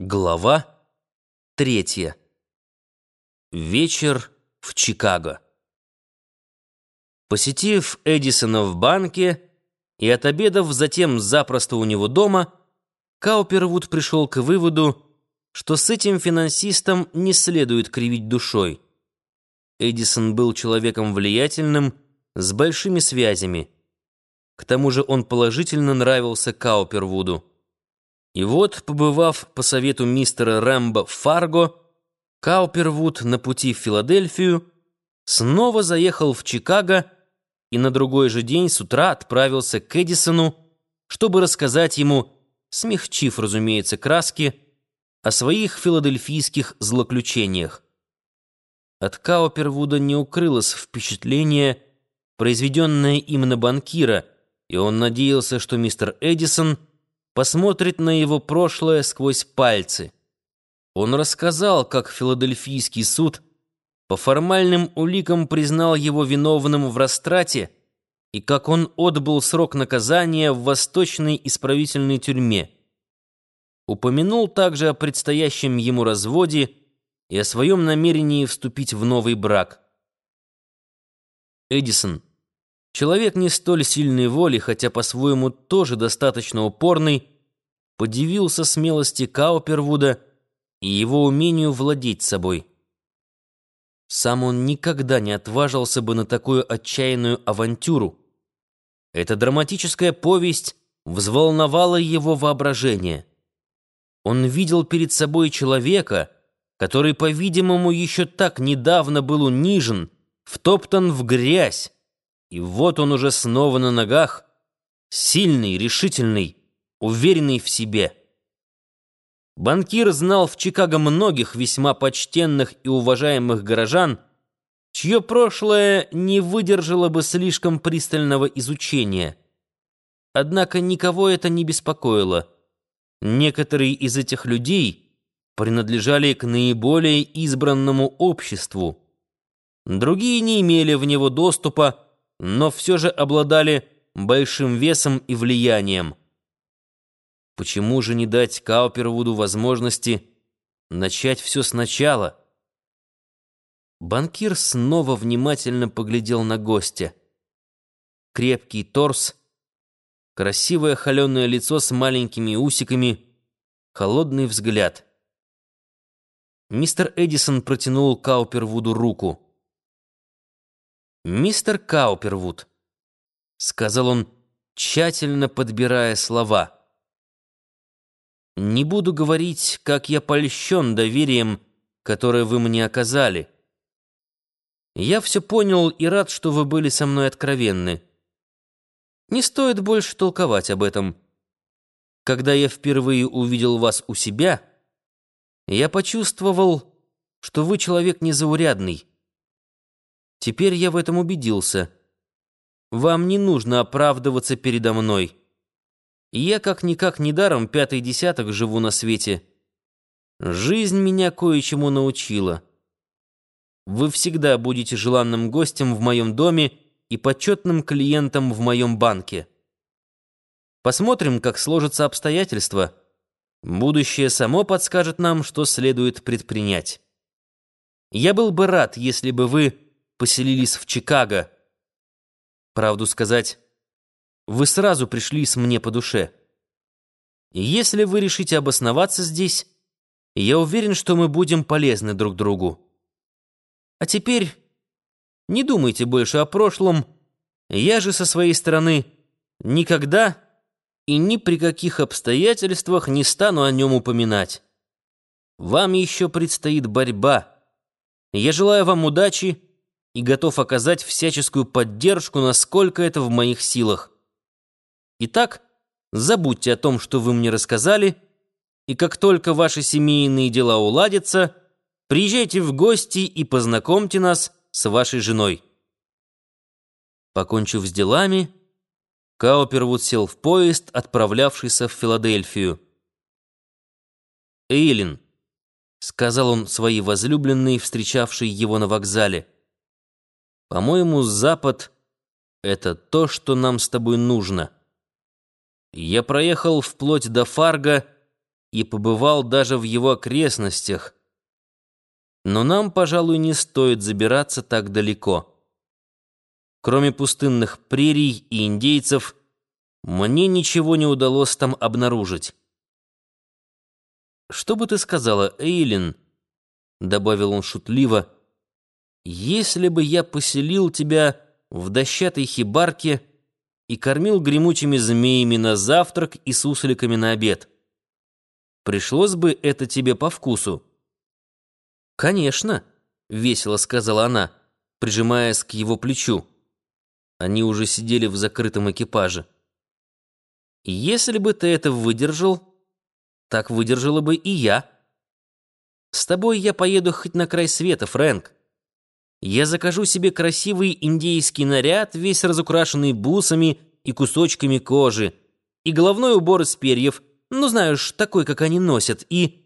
Глава третья. Вечер в Чикаго. Посетив Эдисона в банке и отобедав затем запросто у него дома, Каупервуд пришел к выводу, что с этим финансистом не следует кривить душой. Эдисон был человеком влиятельным, с большими связями. К тому же он положительно нравился Каупервуду. И вот, побывав по совету мистера Рэмбо в Фарго, Каупервуд на пути в Филадельфию снова заехал в Чикаго и на другой же день с утра отправился к Эдисону, чтобы рассказать ему, смягчив, разумеется, краски, о своих филадельфийских злоключениях. От Каупервуда не укрылось впечатление, произведенное им на банкира, и он надеялся, что мистер Эдисон — посмотрит на его прошлое сквозь пальцы. Он рассказал, как филадельфийский суд по формальным уликам признал его виновным в растрате и как он отбыл срок наказания в Восточной исправительной тюрьме. Упомянул также о предстоящем ему разводе и о своем намерении вступить в новый брак. Эдисон — Человек не столь сильной воли, хотя по-своему тоже достаточно упорный, подивился смелости Каупервуда и его умению владеть собой. Сам он никогда не отважился бы на такую отчаянную авантюру. Эта драматическая повесть взволновала его воображение. Он видел перед собой человека, который, по-видимому, еще так недавно был унижен, втоптан в грязь, и вот он уже снова на ногах, сильный, решительный, уверенный в себе. Банкир знал в Чикаго многих весьма почтенных и уважаемых горожан, чье прошлое не выдержало бы слишком пристального изучения. Однако никого это не беспокоило. Некоторые из этих людей принадлежали к наиболее избранному обществу. Другие не имели в него доступа, но все же обладали большим весом и влиянием. Почему же не дать Каупервуду возможности начать все сначала? Банкир снова внимательно поглядел на гостя. Крепкий торс, красивое холеное лицо с маленькими усиками, холодный взгляд. Мистер Эдисон протянул Каупервуду руку. «Мистер Каупервуд», — сказал он, тщательно подбирая слова, — «не буду говорить, как я польщен доверием, которое вы мне оказали. Я все понял и рад, что вы были со мной откровенны. Не стоит больше толковать об этом. Когда я впервые увидел вас у себя, я почувствовал, что вы человек незаурядный». Теперь я в этом убедился. Вам не нужно оправдываться передо мной. Я как-никак недаром пятый десяток живу на свете. Жизнь меня кое-чему научила. Вы всегда будете желанным гостем в моем доме и почетным клиентом в моем банке. Посмотрим, как сложатся обстоятельства. Будущее само подскажет нам, что следует предпринять. Я был бы рад, если бы вы поселились в Чикаго. Правду сказать, вы сразу пришлись мне по душе. Если вы решите обосноваться здесь, я уверен, что мы будем полезны друг другу. А теперь не думайте больше о прошлом. Я же со своей стороны никогда и ни при каких обстоятельствах не стану о нем упоминать. Вам еще предстоит борьба. Я желаю вам удачи и готов оказать всяческую поддержку, насколько это в моих силах. Итак, забудьте о том, что вы мне рассказали, и как только ваши семейные дела уладятся, приезжайте в гости и познакомьте нас с вашей женой. Покончив с делами, Каупервуд сел в поезд, отправлявшийся в Филадельфию. «Эйлин», — сказал он своей возлюбленной, встречавшей его на вокзале, — по-моему, Запад — это то, что нам с тобой нужно. Я проехал вплоть до Фарго и побывал даже в его окрестностях. Но нам, пожалуй, не стоит забираться так далеко. Кроме пустынных прерий и индейцев, мне ничего не удалось там обнаружить. «Что бы ты сказала, Эйлин?» — добавил он шутливо. «Если бы я поселил тебя в дощатой хибарке и кормил гремучими змеями на завтрак и сусликами на обед, пришлось бы это тебе по вкусу?» «Конечно», — весело сказала она, прижимаясь к его плечу. Они уже сидели в закрытом экипаже. «Если бы ты это выдержал, так выдержала бы и я. С тобой я поеду хоть на край света, Фрэнк. Я закажу себе красивый индейский наряд, весь разукрашенный бусами и кусочками кожи, и головной убор из перьев, ну, знаешь, такой, как они носят, и...»